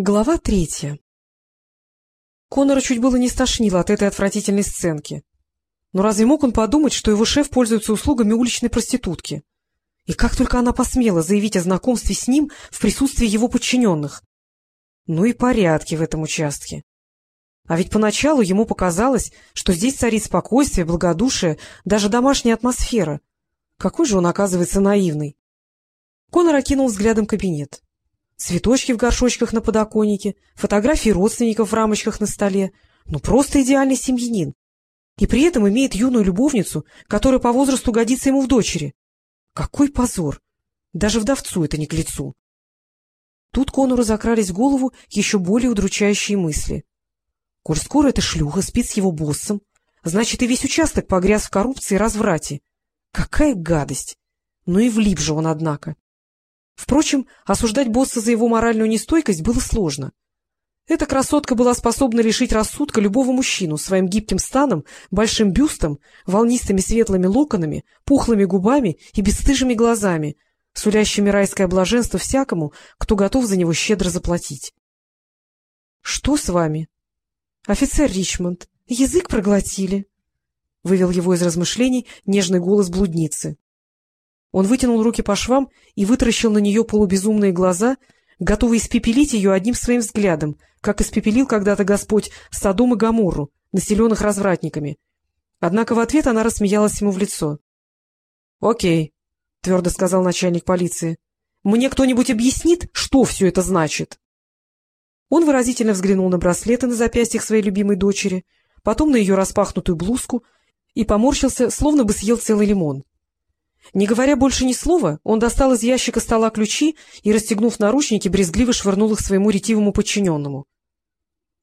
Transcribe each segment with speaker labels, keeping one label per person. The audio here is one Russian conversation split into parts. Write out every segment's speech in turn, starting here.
Speaker 1: Глава третья Конора чуть было не стошнило от этой отвратительной сценки. Но разве мог он подумать, что его шеф пользуется услугами уличной проститутки? И как только она посмела заявить о знакомстве с ним в присутствии его подчиненных? Ну и порядки в этом участке. А ведь поначалу ему показалось, что здесь царит спокойствие, благодушие, даже домашняя атмосфера. Какой же он, оказывается, наивный. Конор окинул взглядом кабинет цветочки в горшочках на подоконнике, фотографии родственников в рамочках на столе. Ну, просто идеальный семьянин. И при этом имеет юную любовницу, которая по возрасту годится ему в дочери. Какой позор! Даже вдовцу это не к лицу. Тут Конору закрались в голову еще более удручающие мысли. Коль скоро эта шлюха спит с его боссом, значит, и весь участок погряз в коррупции и разврате. Какая гадость! Ну и влип же он, однако. Впрочем, осуждать босса за его моральную нестойкость было сложно. Эта красотка была способна лишить рассудка любого мужчину своим гибким станом, большим бюстом, волнистыми светлыми локонами, пухлыми губами и бесстыжими глазами, сулящими райское блаженство всякому, кто готов за него щедро заплатить. — Что с вами? — Офицер Ричмонд, язык проглотили, — вывел его из размышлений нежный голос блудницы. Он вытянул руки по швам и вытаращил на нее полубезумные глаза, готовый испепелить ее одним своим взглядом, как испепелил когда-то Господь Содом и Гаморру, населенных развратниками. Однако в ответ она рассмеялась ему в лицо. — Окей, — твердо сказал начальник полиции. — Мне кто-нибудь объяснит, что все это значит? Он выразительно взглянул на браслеты на запястьях своей любимой дочери, потом на ее распахнутую блузку и поморщился, словно бы съел целый лимон. Не говоря больше ни слова, он достал из ящика стола ключи и, расстегнув наручники, брезгливо швырнул их своему ретивому подчиненному.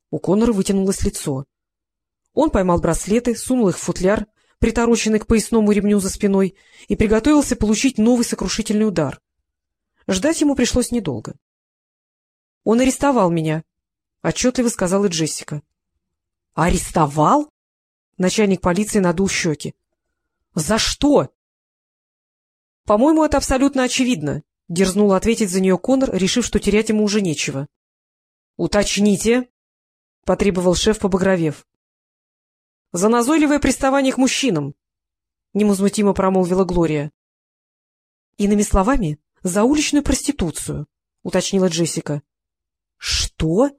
Speaker 1: У Коннора вытянулось лицо. Он поймал браслеты, сунул их в футляр, притороченный к поясному ремню за спиной, и приготовился получить новый сокрушительный удар. Ждать ему пришлось недолго. — Он арестовал меня, — отчетливо сказала Джессика. — Арестовал? Начальник полиции надул щеки. — За что? — По-моему, это абсолютно очевидно, — дерзнул ответить за нее Конор, решив, что терять ему уже нечего. — Уточните, — потребовал шеф, побагровев. — За назойливое приставание к мужчинам, — невозмутимо промолвила Глория. — Иными словами, за уличную проституцию, — уточнила Джессика. — Что?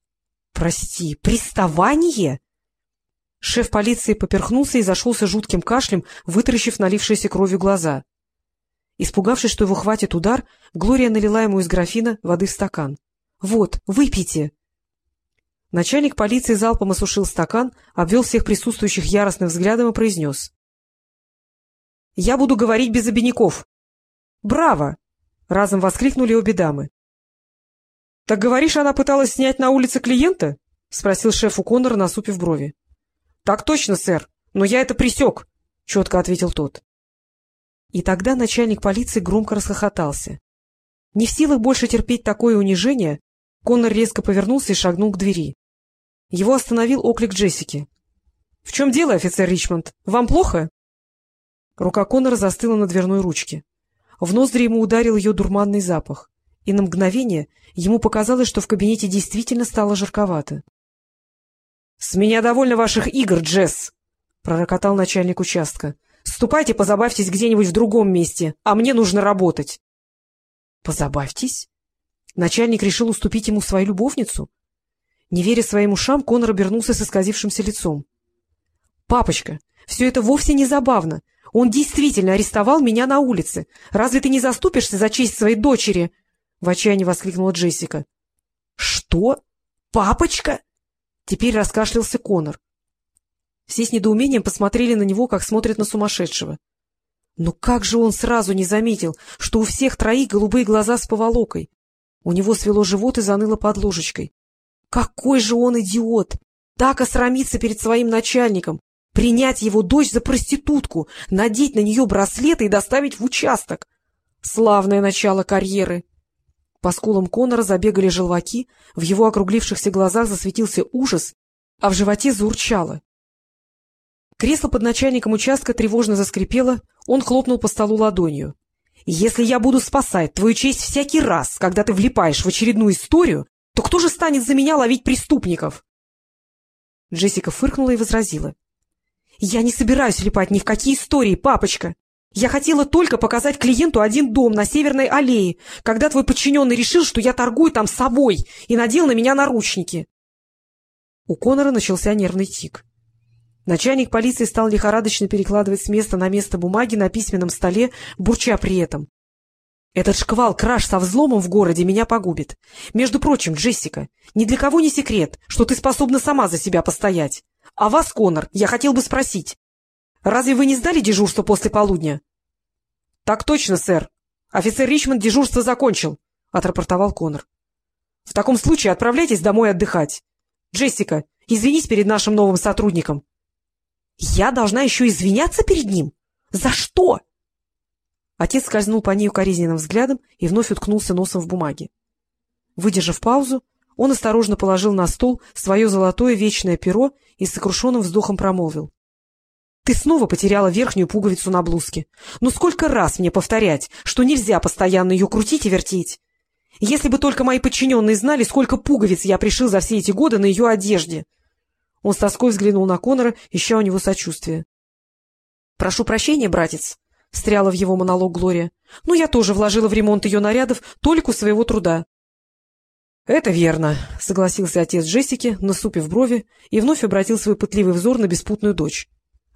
Speaker 1: — Прости, приставание? Шеф полиции поперхнулся и зашелся жутким кашлем, вытаращив налившиеся кровью глаза. Испугавшись, что его хватит удар, Глория налила ему из графина воды в стакан. — Вот, выпейте! Начальник полиции залпом осушил стакан, обвел всех присутствующих яростным взглядом и произнес. — Я буду говорить без обиняков. — Браво! — разом воскликнули обе дамы. — Так говоришь, она пыталась снять на улице клиента? — спросил шеф у Коннора, насупив брови. — Так точно, сэр, но я это присек, — четко ответил тот. И тогда начальник полиции громко расхохотался. Не в силах больше терпеть такое унижение, Коннор резко повернулся и шагнул к двери. Его остановил оклик Джессики. — В чем дело, офицер Ричмонд? Вам плохо? Рука Коннора застыла на дверной ручке. В ноздри ему ударил ее дурманный запах, и на мгновение ему показалось, что в кабинете действительно стало жарковато. — С меня довольно ваших игр, Джесс! — пророкотал начальник участка. Ступайте, позабавьтесь где-нибудь в другом месте, а мне нужно работать. — Позабавьтесь? Начальник решил уступить ему свою любовницу? Не веря своим ушам, Конор обернулся с исказившимся лицом. — Папочка, все это вовсе не забавно. Он действительно арестовал меня на улице. Разве ты не заступишься за честь своей дочери? — в отчаянии воскликнула Джессика. — Что? Папочка? Теперь раскашлялся Конор. Все с недоумением посмотрели на него, как смотрят на сумасшедшего. Но как же он сразу не заметил, что у всех троих голубые глаза с поволокой? У него свело живот и заныло под ложечкой. Какой же он идиот! Так осрамиться перед своим начальником, принять его дочь за проститутку, надеть на нее браслеты и доставить в участок. Славное начало карьеры! По скулам Конора забегали желваки, в его округлившихся глазах засветился ужас, а в животе заурчало. Кресло под начальником участка тревожно заскрипело, он хлопнул по столу ладонью. — Если я буду спасать твою честь всякий раз, когда ты влипаешь в очередную историю, то кто же станет за меня ловить преступников? Джессика фыркнула и возразила. — Я не собираюсь липать ни в какие истории, папочка. Я хотела только показать клиенту один дом на Северной аллее, когда твой подчиненный решил, что я торгую там собой, и надел на меня наручники. У Конора начался нервный тик. Начальник полиции стал лихорадочно перекладывать с места на место бумаги на письменном столе, бурча при этом. Этот шквал краж со взломом в городе меня погубит. Между прочим, Джессика, ни для кого не секрет, что ты способна сама за себя постоять. А вас, Конор, я хотел бы спросить. Разве вы не сдали дежурство после полудня? — Так точно, сэр. Офицер Ричмонд дежурство закончил, — отрапортовал Конор. — В таком случае отправляйтесь домой отдыхать. Джессика, извинись перед нашим новым сотрудником. — Я должна еще извиняться перед ним? За что? Отец скользнул по ней укоризненным взглядом и вновь уткнулся носом в бумаге. Выдержав паузу, он осторожно положил на стол свое золотое вечное перо и с сокрушенным вздохом промолвил. Ты снова потеряла верхнюю пуговицу на блузке. Ну сколько раз мне повторять, что нельзя постоянно ее крутить и вертеть? Если бы только мои подчиненные знали, сколько пуговиц я пришил за все эти годы на ее одежде. Он с тоской взглянул на Конора, ища у него сочувствия. — Прошу прощения, братец, — встряла в его монолог Глория. — Ну, я тоже вложила в ремонт ее нарядов только своего труда. — Это верно, — согласился отец Джессики, насупив брови, и вновь обратил свой пытливый взор на беспутную дочь.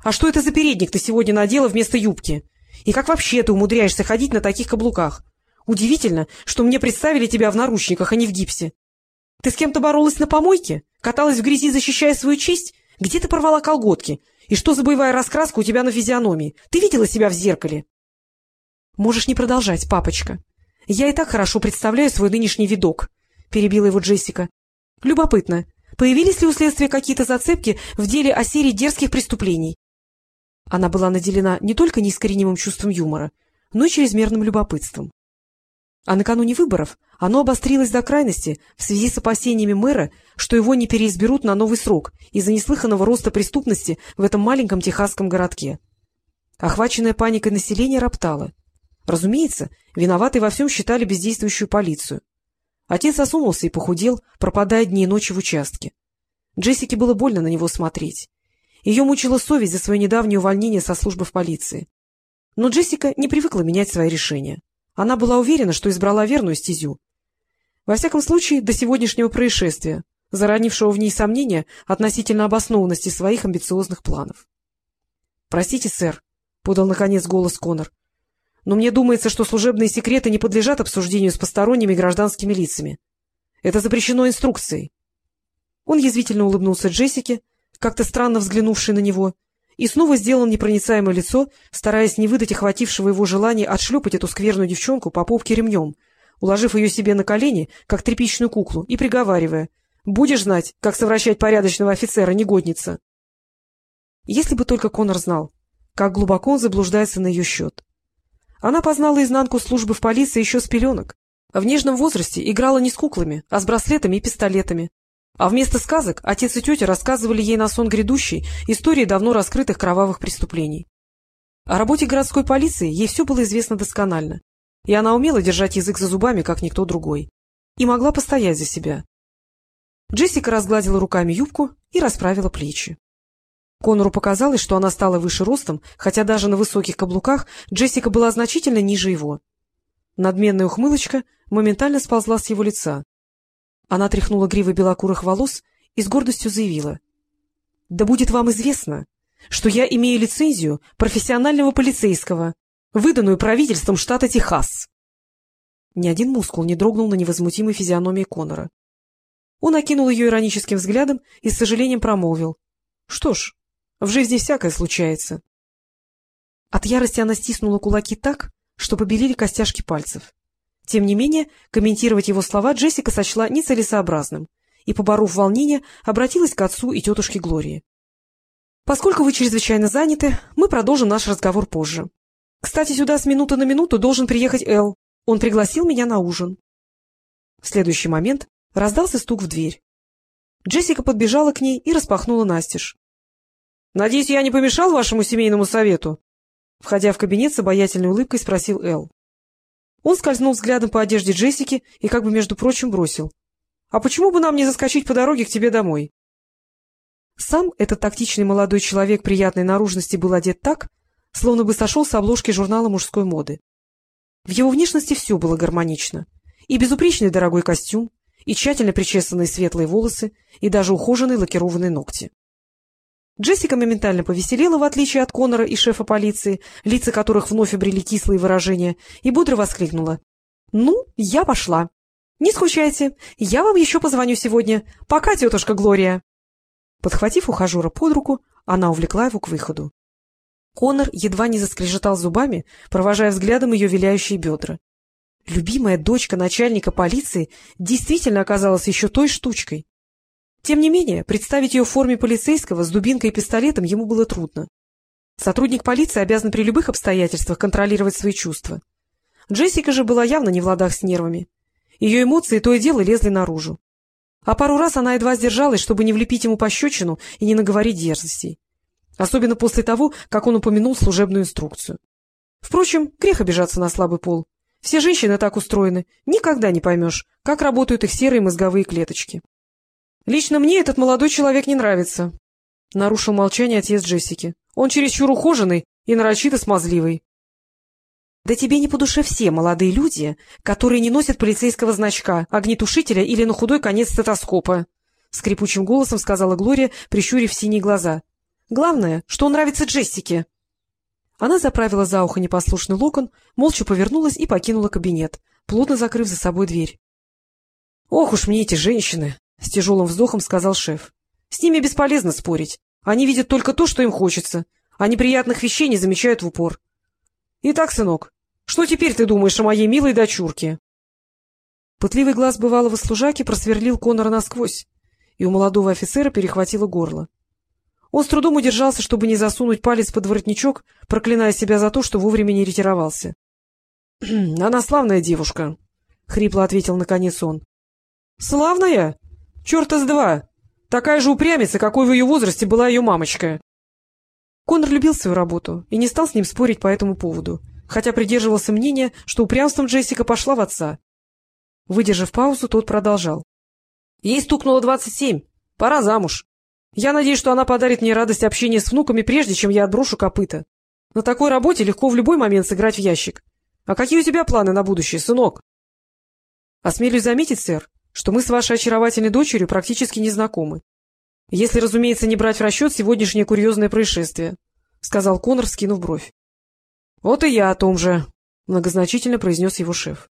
Speaker 1: А что это за передник ты сегодня надела вместо юбки? И как вообще ты умудряешься ходить на таких каблуках? Удивительно, что мне представили тебя в наручниках, а не в гипсе. Ты с кем-то боролась на помойке? Каталась в грязи, защищая свою честь? Где ты порвала колготки? И что за боевая раскраска у тебя на физиономии? Ты видела себя в зеркале? Можешь не продолжать, папочка. Я и так хорошо представляю свой нынешний видок, — перебила его Джессика. Любопытно, появились ли у следствия какие-то зацепки в деле о серии дерзких преступлений? Она была наделена не только неискоренимым чувством юмора, но и чрезмерным любопытством. А накануне выборов оно обострилось до крайности в связи с опасениями мэра, что его не переизберут на новый срок из-за неслыханного роста преступности в этом маленьком техасском городке. Охваченное паникой население роптало. Разумеется, виноватой во всем считали бездействующую полицию. Отец осунулся и похудел, пропадая дни и ночи в участке. Джессике было больно на него смотреть. Ее мучила совесть за свое недавнее увольнение со службы в полиции. Но Джессика не привыкла менять свои решения. Она была уверена, что избрала верную стезю. Во всяком случае, до сегодняшнего происшествия, заранившего в ней сомнения относительно обоснованности своих амбициозных планов. — Простите, сэр, — подал наконец голос Конор, — но мне думается, что служебные секреты не подлежат обсуждению с посторонними гражданскими лицами. Это запрещено инструкцией. Он язвительно улыбнулся Джессике, как-то странно взглянувший на него, и снова сделал непроницаемое лицо, стараясь не выдать охватившего его желания отшлепать эту скверную девчонку по попке ремнем, уложив ее себе на колени, как тряпичную куклу, и приговаривая «Будешь знать, как совращать порядочного офицера, негодница!» Если бы только Конор знал, как глубоко он заблуждается на ее счет. Она познала изнанку службы в полиции еще с пеленок. В нежном возрасте играла не с куклами, а с браслетами и пистолетами, а вместо сказок отец и тетя рассказывали ей на сон грядущий истории давно раскрытых кровавых преступлений. О работе городской полиции ей все было известно досконально, и она умела держать язык за зубами, как никто другой, и могла постоять за себя. Джессика разгладила руками юбку и расправила плечи. Конору показалось, что она стала выше ростом, хотя даже на высоких каблуках Джессика была значительно ниже его. Надменная ухмылочка моментально сползла с его лица. Она тряхнула гривой белокурых волос и с гордостью заявила. — Да будет вам известно, что я имею лицензию профессионального полицейского, выданную правительством штата Техас. Ни один мускул не дрогнул на невозмутимой физиономии Конора. Он окинул ее ироническим взглядом и с сожалением промолвил. — Что ж, в жизни всякое случается. От ярости она стиснула кулаки так, что побелели костяшки пальцев. Тем не менее, комментировать его слова Джессика сочла нецелесообразным и, поборов волнение, обратилась к отцу и тетушке Глории. — Поскольку вы чрезвычайно заняты, мы продолжим наш разговор позже. Кстати, сюда с минуты на минуту должен приехать Эл. Он пригласил меня на ужин. В следующий момент раздался стук в дверь. Джессика подбежала к ней и распахнула настежь. — Надеюсь, я не помешал вашему семейному совету? Входя в кабинет с обаятельной улыбкой, спросил Эл. Он скользнул взглядом по одежде Джессики и как бы, между прочим, бросил. А почему бы нам не заскочить по дороге к тебе домой? Сам этот тактичный молодой человек приятной наружности был одет так, словно бы сошел с обложки журнала мужской моды. В его внешности все было гармонично. И безупречный дорогой костюм, и тщательно причесанные светлые волосы, и даже ухоженные лакированные ногти. Джессика моментально повеселела, в отличие от Конора и шефа полиции, лица которых вновь обрели кислые выражения, и бодро воскликнула. — Ну, я пошла. Не скучайте, я вам еще позвоню сегодня. Пока, тетушка Глория. Подхватив ухажера под руку, она увлекла его к выходу. Конор едва не заскрежетал зубами, провожая взглядом ее виляющие бедра. Любимая дочка начальника полиции действительно оказалась еще той штучкой. Тем не менее, представить ее в форме полицейского с дубинкой и пистолетом ему было трудно. Сотрудник полиции обязан при любых обстоятельствах контролировать свои чувства. Джессика же была явно не в ладах с нервами. Ее эмоции то и дело лезли наружу. А пару раз она едва сдержалась, чтобы не влепить ему пощечину и не наговорить дерзостей. Особенно после того, как он упомянул служебную инструкцию. Впрочем, грех обижаться на слабый пол. Все женщины так устроены, никогда не поймешь, как работают их серые мозговые клеточки. Лично мне этот молодой человек не нравится, — нарушил молчание отец Джессики. Он чересчур ухоженный и нарочито смазливый. — Да тебе не по душе все молодые люди, которые не носят полицейского значка, огнетушителя или на худой конец стетоскопа, — скрипучим голосом сказала Глория, прищурив синие глаза. — Главное, что он нравится Джессике. Она заправила за ухо непослушный локон, молча повернулась и покинула кабинет, плотно закрыв за собой дверь. — Ох уж мне эти женщины! — с тяжелым вздохом сказал шеф. — С ними бесполезно спорить. Они видят только то, что им хочется, а неприятных вещей не замечают в упор. — Итак, сынок, что теперь ты думаешь о моей милой дочурке? Пытливый глаз бывалого служаки просверлил Конора насквозь, и у молодого офицера перехватило горло. Он с трудом удержался, чтобы не засунуть палец под воротничок, проклиная себя за то, что вовремя не ретировался. — Она славная девушка, — хрипло ответил наконец он. — Славная? Черта с два! Такая же упрямица, какой в ее возрасте была ее мамочка. Конор любил свою работу и не стал с ним спорить по этому поводу, хотя придерживался мнения, что упрямством Джессика пошла в отца. Выдержав паузу, тот продолжал. — Ей стукнуло двадцать семь. Пора замуж. Я надеюсь, что она подарит мне радость общения с внуками, прежде чем я отброшу копыта. На такой работе легко в любой момент сыграть в ящик. А какие у тебя планы на будущее, сынок? — Осмелюсь заметить, сэр, что мы с вашей очаровательной дочерью практически не знакомы. Если, разумеется, не брать в расчет сегодняшнее курьезное происшествие, — сказал Конор, скинув бровь. — Вот и я о том же, — многозначительно произнес его шеф.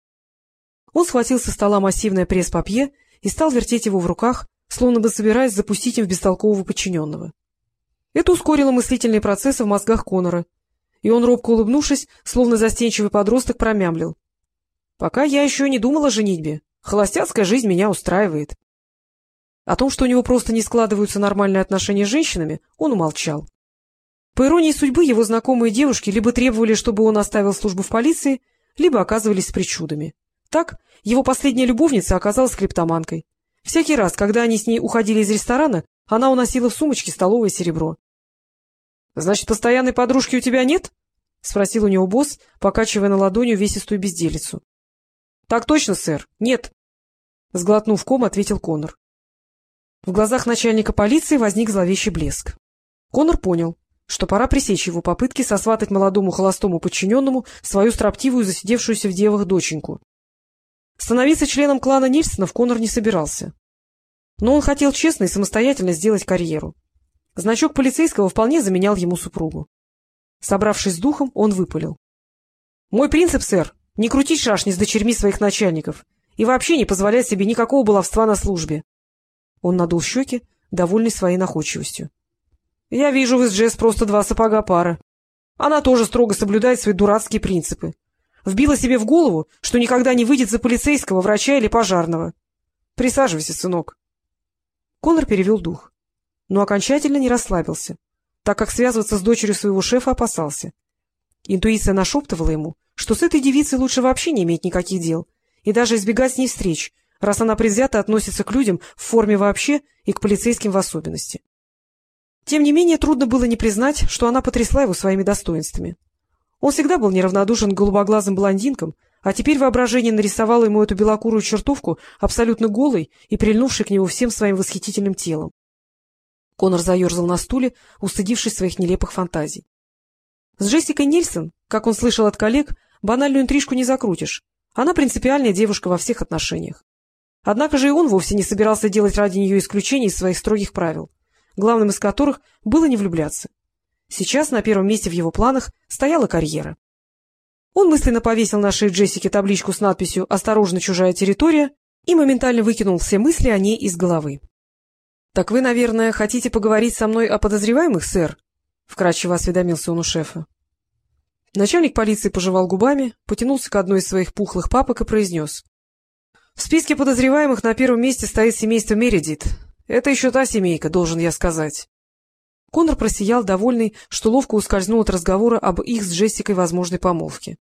Speaker 1: Он схватил со стола массивное пресс-папье и стал вертеть его в руках, словно бы собираясь запустить им в бестолкового подчиненного. Это ускорило мыслительные процессы в мозгах Конора, и он, робко улыбнувшись, словно застенчивый подросток, промямлил. — Пока я еще не думал о женитьбе. Холостяцкая жизнь меня устраивает. О том, что у него просто не складываются нормальные отношения с женщинами, он умолчал. По иронии судьбы, его знакомые девушки либо требовали, чтобы он оставил службу в полиции, либо оказывались с причудами. Так, его последняя любовница оказалась криптоманкой. Всякий раз, когда они с ней уходили из ресторана, она уносила в сумочке столовое серебро. — Значит, постоянной подружки у тебя нет? — спросил у него босс, покачивая на ладони увесистую безделицу. — Так точно, сэр. Нет. Сглотнув ком, ответил Конор. В глазах начальника полиции возник зловещий блеск. Конор понял, что пора пресечь его попытки сосватать молодому холостому подчиненному свою строптивую, засидевшуюся в девах доченьку. Становиться членом клана Нильсонов Конор не собирался. Но он хотел честно и самостоятельно сделать карьеру. Значок полицейского вполне заменял ему супругу. Собравшись с духом, он выпалил. — Мой принцип, сэр, не крутить шашни с дочерьми своих начальников и вообще не позволять себе никакого баловства на службе. Он надул щеки, довольный своей находчивостью. — Я вижу, вы с Джесс просто два сапога пара. Она тоже строго соблюдает свои дурацкие принципы. Вбила себе в голову, что никогда не выйдет за полицейского, врача или пожарного. Присаживайся, сынок. Конор перевел дух, но окончательно не расслабился, так как связываться с дочерью своего шефа опасался. Интуиция нашептывала ему, что с этой девицей лучше вообще не иметь никаких дел и даже избегать с ней встреч, раз она предвзято относится к людям в форме вообще и к полицейским в особенности. Тем не менее, трудно было не признать, что она потрясла его своими достоинствами. Он всегда был неравнодушен к голубоглазым блондинкам, а теперь воображение нарисовало ему эту белокурую чертовку абсолютно голой и прильнувшей к нему всем своим восхитительным телом. Конор заерзал на стуле, устыдившись своих нелепых фантазий. С Джессикой Нильсон, как он слышал от коллег, банальную интрижку не закрутишь. Она принципиальная девушка во всех отношениях. Однако же и он вовсе не собирался делать ради нее исключений из своих строгих правил, главным из которых было не влюбляться. Сейчас на первом месте в его планах стояла карьера. Он мысленно повесил на шее Джессики табличку с надписью «Осторожно, чужая территория» и моментально выкинул все мысли о ней из головы. — Так вы, наверное, хотите поговорить со мной о подозреваемых, сэр? — вкратчиво осведомился он у шефа. Начальник полиции пожевал губами, потянулся к одной из своих пухлых папок и произнес. — В списке подозреваемых на первом месте стоит семейство Мередит. Это еще та семейка, должен я сказать. Конор просиял, довольный, что ловко ускользнул от разговора об их с Джессикой возможной помолвке.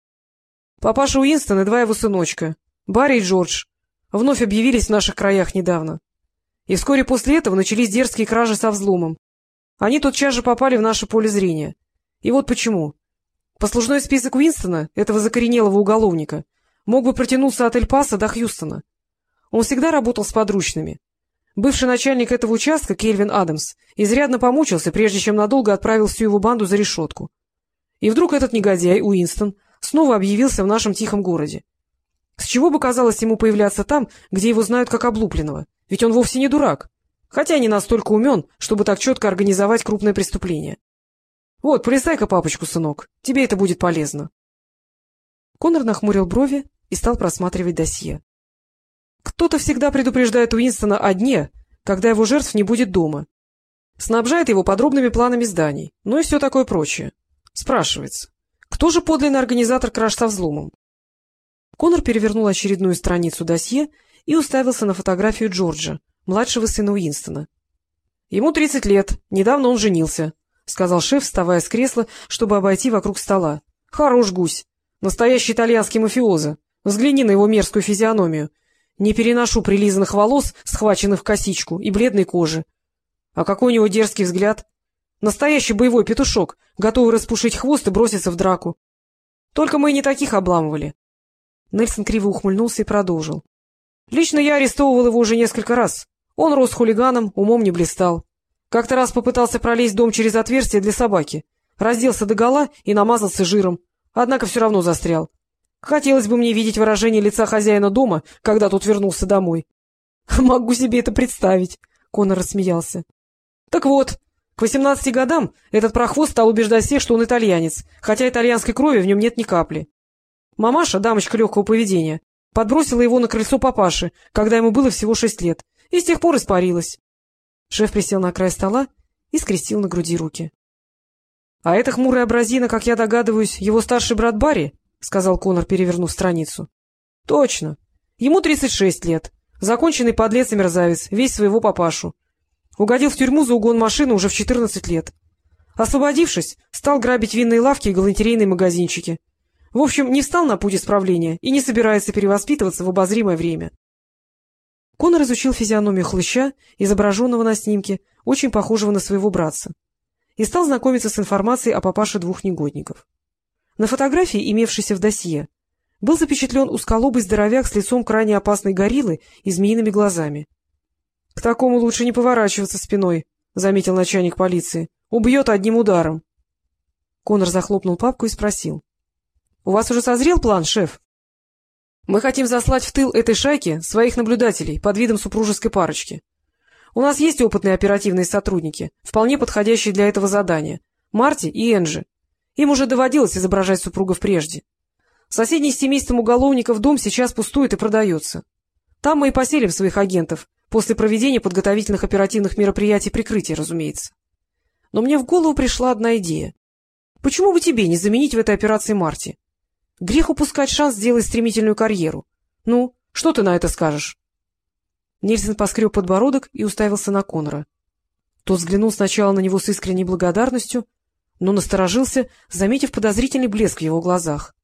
Speaker 1: Папаша Уинстон и два его сыночка, Барри и Джордж, вновь объявились в наших краях недавно. И вскоре после этого начались дерзкие кражи со взломом. Они тотчас же попали в наше поле зрения. И вот почему. Послужной список Уинстона, этого закоренелого уголовника, мог бы протянуться от Эль-Паса до Хьюстона. Он всегда работал с подручными. Бывший начальник этого участка, Кельвин Адамс, изрядно помучился, прежде чем надолго отправил всю его банду за решетку. И вдруг этот негодяй, Уинстон, снова объявился в нашем тихом городе. С чего бы казалось ему появляться там, где его знают как облупленного? Ведь он вовсе не дурак, хотя не настолько умен, чтобы так четко организовать крупное преступление. Вот, полистай-ка папочку, сынок, тебе это будет полезно. Конор нахмурил брови и стал просматривать досье. Кто-то всегда предупреждает Уинстона о дне, когда его жертв не будет дома. Снабжает его подробными планами зданий, ну и все такое прочее. Спрашивается, кто же подлинный организатор краж со взломом? Конор перевернул очередную страницу досье и уставился на фотографию Джорджа, младшего сына Уинстона. — Ему тридцать лет, недавно он женился, — сказал шеф, вставая с кресла, чтобы обойти вокруг стола. — Хорош гусь, настоящий итальянский мафиоза. Взгляни на его мерзкую физиономию. Не переношу прилизанных волос, схваченных в косичку, и бледной кожи. А какой у него дерзкий взгляд! Настоящий боевой петушок, готовый распушить хвост и броситься в драку. Только мы и не таких обламывали. Нельсон криво ухмыльнулся и продолжил. Лично я арестовывал его уже несколько раз. Он рос хулиганом, умом не блистал. Как-то раз попытался пролезть дом через отверстие для собаки. Разделся догола и намазался жиром. Однако все равно застрял. Хотелось бы мне видеть выражение лица хозяина дома, когда тот вернулся домой. — Могу себе это представить, — Конор рассмеялся. — Так вот, к восемнадцати годам этот прохвост стал убеждать всех, что он итальянец, хотя итальянской крови в нем нет ни капли. Мамаша, дамочка легкого поведения, подбросила его на крыльцо папаши, когда ему было всего шесть лет, и с тех пор испарилась. Шеф присел на край стола и скрестил на груди руки. — А эта хмурая образина, как я догадываюсь, его старший брат Барри? — сказал Конор, перевернув страницу. — Точно. Ему тридцать шесть лет. Законченный подлец и мерзавец, весь своего папашу. Угодил в тюрьму за угон машины уже в четырнадцать лет. Освободившись, стал грабить винные лавки и галантерейные магазинчики. В общем, не встал на путь исправления и не собирается перевоспитываться в обозримое время. Конор изучил физиономию хлыща, изображенного на снимке, очень похожего на своего братца, и стал знакомиться с информацией о папаше двух негодников. На фотографии, имевшейся в досье, был запечатлен узколобый здоровяк с лицом крайне опасной гориллы и змеиными глазами. — К такому лучше не поворачиваться спиной, — заметил начальник полиции. — Убьет одним ударом. Конор захлопнул папку и спросил. — У вас уже созрел план, шеф? — Мы хотим заслать в тыл этой шайки своих наблюдателей под видом супружеской парочки. У нас есть опытные оперативные сотрудники, вполне подходящие для этого задания — Марти и Энджи. Им уже доводилось изображать супругов прежде. Соседний с семейством уголовников дом сейчас пустует и продается. Там мы и поселим своих агентов, после проведения подготовительных оперативных мероприятий прикрытия, разумеется. Но мне в голову пришла одна идея. Почему бы тебе не заменить в этой операции Марти? Грех упускать шанс сделать стремительную карьеру. Ну, что ты на это скажешь? Нельсон поскреб подбородок и уставился на Конора. Тот взглянул сначала на него с искренней благодарностью, но насторожился, заметив подозрительный блеск в его глазах.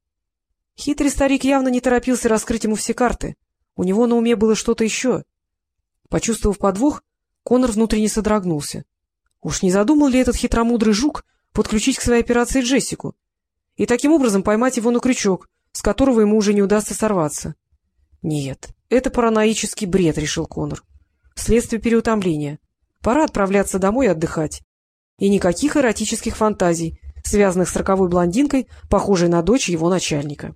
Speaker 1: Хитрый старик явно не торопился раскрыть ему все карты. У него на уме было что-то еще. Почувствовав подвох, Конор внутренне содрогнулся. Уж не задумал ли этот хитромудрый жук подключить к своей операции Джессику и таким образом поймать его на крючок, с которого ему уже не удастся сорваться. Нет, это параноический бред, — решил Конор. Следствие переутомления. Пора отправляться домой отдыхать. И никаких эротических фантазий, связанных с роковой блондинкой, похожей на дочь его начальника.